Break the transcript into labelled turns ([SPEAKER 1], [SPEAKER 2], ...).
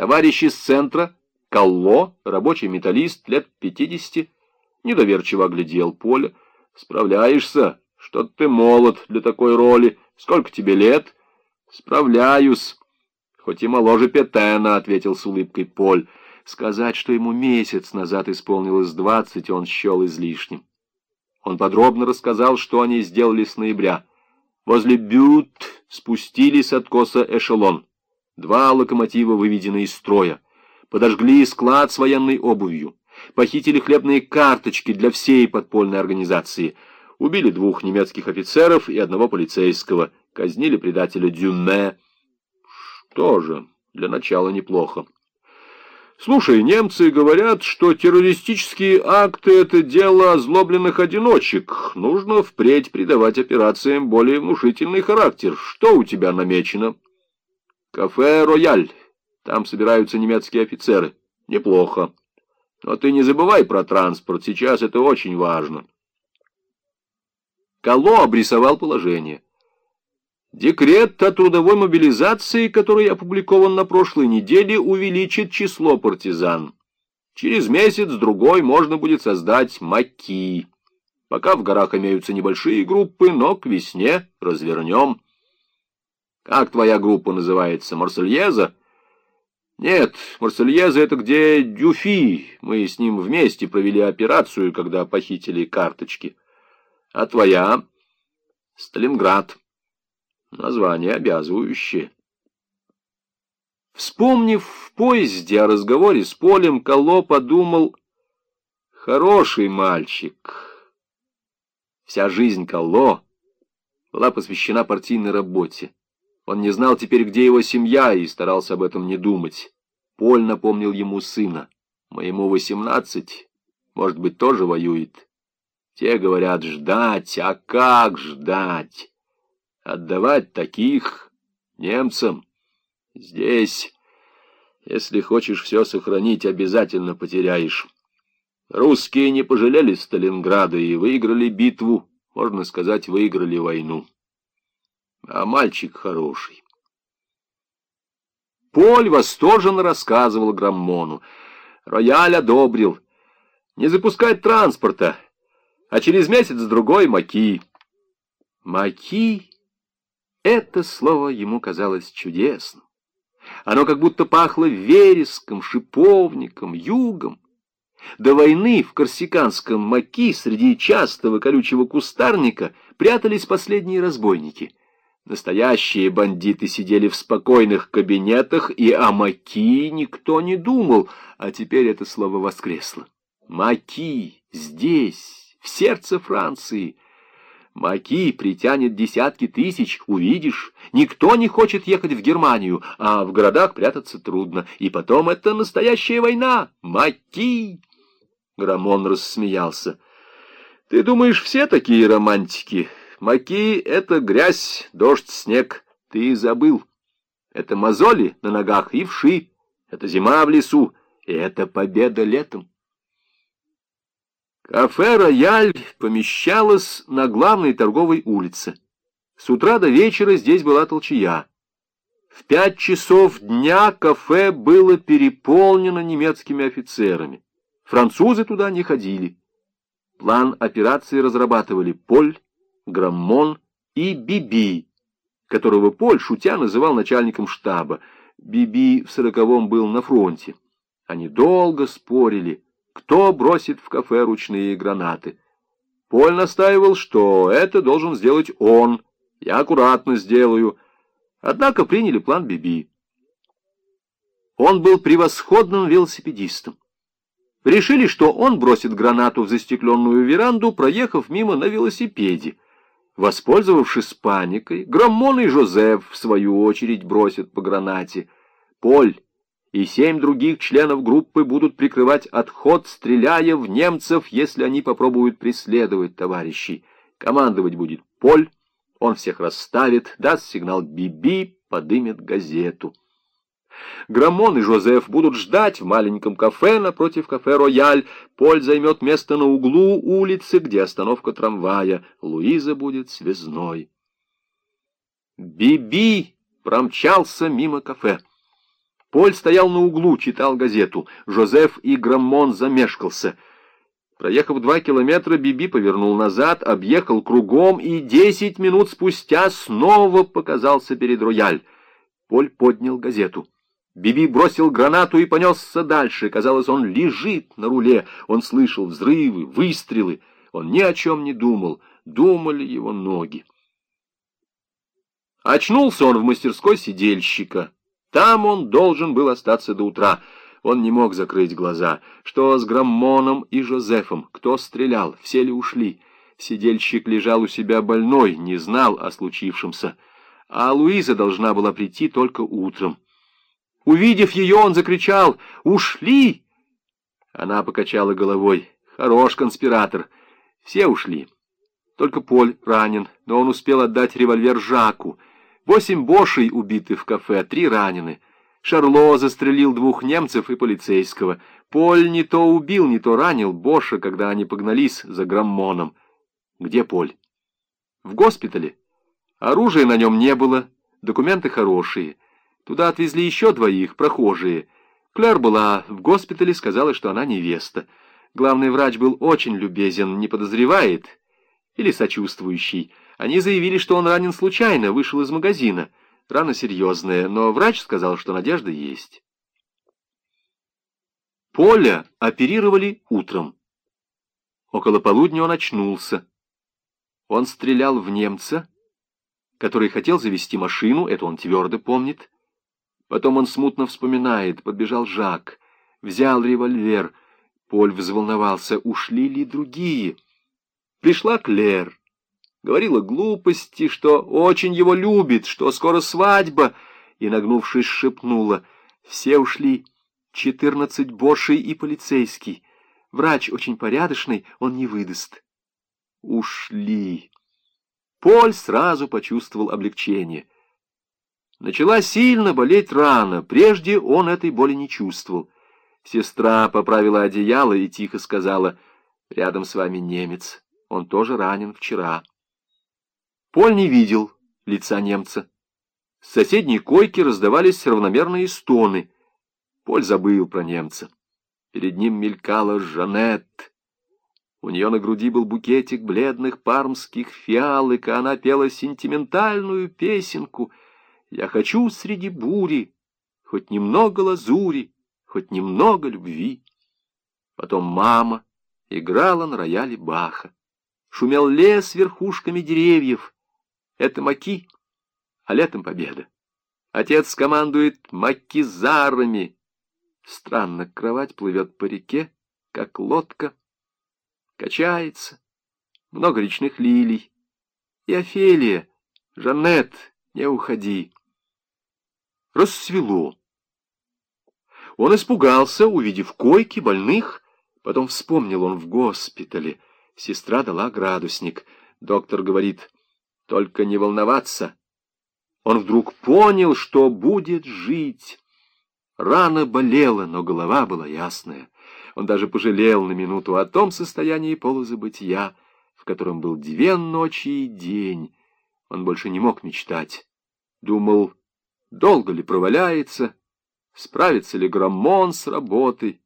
[SPEAKER 1] Товарищ из центра, Колло, рабочий металлист, лет пятидесяти, недоверчиво оглядел поле. Справляешься? Что ты молод для такой роли. Сколько тебе лет? Справляюсь. Хоть и моложе Петена, ответил с улыбкой Поль. Сказать, что ему месяц назад исполнилось двадцать, он счел излишним. Он подробно рассказал, что они сделали с ноября. Возле Бют спустили с откоса эшелон. Два локомотива выведены из строя. Подожгли склад с военной обувью. Похитили хлебные карточки для всей подпольной организации. Убили двух немецких офицеров и одного полицейского. Казнили предателя Дюме. Что же, для начала неплохо. Слушай, немцы говорят, что террористические акты — это дело озлобленных одиночек. Нужно впредь придавать операциям более внушительный характер. Что у тебя намечено? Кафе «Рояль». Там собираются немецкие офицеры. Неплохо. Но ты не забывай про транспорт. Сейчас это очень важно. Кало обрисовал положение. Декрет о трудовой мобилизации, который опубликован на прошлой неделе, увеличит число партизан. Через месяц-другой можно будет создать маки. Пока в горах имеются небольшие группы, но к весне развернем. Как твоя группа называется? Марсельеза? Нет, Марсельеза — это где Дюфи. Мы с ним вместе провели операцию, когда похитили карточки. А твоя? Сталинград. Название обязывающее. Вспомнив в поезде о разговоре с Полем, Коло подумал, хороший мальчик. Вся жизнь Коло была посвящена партийной работе. Он не знал теперь, где его семья, и старался об этом не думать. Поль напомнил ему сына. Моему восемнадцать, может быть, тоже воюет. Те говорят ждать, а как ждать? Отдавать таких немцам здесь, если хочешь все сохранить, обязательно потеряешь. Русские не пожалели Сталинграда и выиграли битву, можно сказать, выиграли войну. А мальчик хороший. Поль восторженно рассказывал Граммону. Рояль одобрил. Не запускать транспорта, а через месяц-другой маки. Маки это слово ему казалось чудесным. Оно как будто пахло вереском, шиповником, югом. До войны в корсиканском маки среди частого колючего кустарника прятались последние разбойники. Настоящие бандиты сидели в спокойных кабинетах, и о маки никто не думал, а теперь это слово воскресло. Маки здесь, в сердце Франции — Маки притянет десятки тысяч, увидишь. Никто не хочет ехать в Германию, а в городах прятаться трудно. И потом это настоящая война. Маки!» Грамон рассмеялся. «Ты думаешь, все такие романтики? Маки — это грязь, дождь, снег. Ты забыл. Это мозоли на ногах и вши. Это зима в лесу, и это победа летом. Кафе «Рояль» помещалось на главной торговой улице. С утра до вечера здесь была толчая. В пять часов дня кафе было переполнено немецкими офицерами. Французы туда не ходили. План операции разрабатывали Поль, Граммон и Биби, которого Поль, шутя, называл начальником штаба. Биби в сороковом был на фронте. Они долго спорили, кто бросит в кафе ручные гранаты. Поль настаивал, что это должен сделать он. Я аккуратно сделаю. Однако приняли план Биби. Он был превосходным велосипедистом. Решили, что он бросит гранату в застекленную веранду, проехав мимо на велосипеде. Воспользовавшись паникой, Граммон и Жозеф, в свою очередь, бросят по гранате. Поль и семь других членов группы будут прикрывать отход, стреляя в немцев, если они попробуют преследовать товарищей. Командовать будет Поль, он всех расставит, даст сигнал «Биби», подымет газету. Граммон и Жозеф будут ждать в маленьком кафе напротив кафе «Рояль». Поль займет место на углу улицы, где остановка трамвая. Луиза будет связной. Биби промчался мимо кафе. Поль стоял на углу, читал газету. Жозеф и Граммон замешкался. Проехав два километра, Биби повернул назад, объехал кругом и десять минут спустя снова показался перед рояль. Поль поднял газету. Биби бросил гранату и понесся дальше. Казалось, он лежит на руле. Он слышал взрывы, выстрелы. Он ни о чем не думал. Думали его ноги. Очнулся он в мастерской сидельщика. Там он должен был остаться до утра. Он не мог закрыть глаза. Что с Граммоном и Жозефом? Кто стрелял? Все ли ушли? Сидельщик лежал у себя больной, не знал о случившемся. А Луиза должна была прийти только утром. Увидев ее, он закричал «Ушли!» Она покачала головой. «Хорош конспиратор. Все ушли. Только Поль ранен, но он успел отдать револьвер Жаку». Восемь бошей убиты в кафе, три ранены. Шарло застрелил двух немцев и полицейского. Поль не то убил, не то ранил Боша, когда они погнались за Граммоном. Где Поль? В госпитале. Оружия на нем не было, документы хорошие. Туда отвезли еще двоих, прохожие. Кляр была в госпитале, сказала, что она невеста. Главный врач был очень любезен, не подозревает или сочувствующий. Они заявили, что он ранен случайно, вышел из магазина. Рана серьезная, но врач сказал, что надежда есть. Поля оперировали утром. Около полудня он очнулся. Он стрелял в немца, который хотел завести машину, это он твердо помнит. Потом он смутно вспоминает, подбежал Жак, взял револьвер. Поль взволновался, ушли ли другие. Пришла Клер говорила глупости, что очень его любит, что скоро свадьба, и, нагнувшись, шепнула. Все ушли, четырнадцать бошей и полицейский. Врач очень порядочный, он не выдаст. Ушли. Поль сразу почувствовал облегчение. Начала сильно болеть рана, прежде он этой боли не чувствовал. Сестра поправила одеяло и тихо сказала, «Рядом с вами немец, он тоже ранен вчера». Поль не видел лица немца. С соседней койки раздавались равномерные стоны. Поль забыл про немца. Перед ним мелькала Жанет. У нее на груди был букетик бледных пармских фиалок, и она пела сентиментальную песенку «Я хочу среди бури хоть немного лазури, хоть немного любви». Потом мама играла на рояле Баха. Шумел лес верхушками деревьев, это маки, а летом победа. Отец командует макизарами. Странно, кровать плывет по реке, как лодка. Качается. Много речных лилий. И Офелия, Жанет, не уходи. Рассвело. Он испугался, увидев койки больных. Потом вспомнил он в госпитале. Сестра дала градусник. Доктор говорит, только не волноваться. Он вдруг понял, что будет жить. Рана болела, но голова была ясная. Он даже пожалел на минуту о том состоянии полузабытия, в котором был две ночи и день. Он больше не мог мечтать. Думал, долго ли проваляется, справится ли Граммон с работой,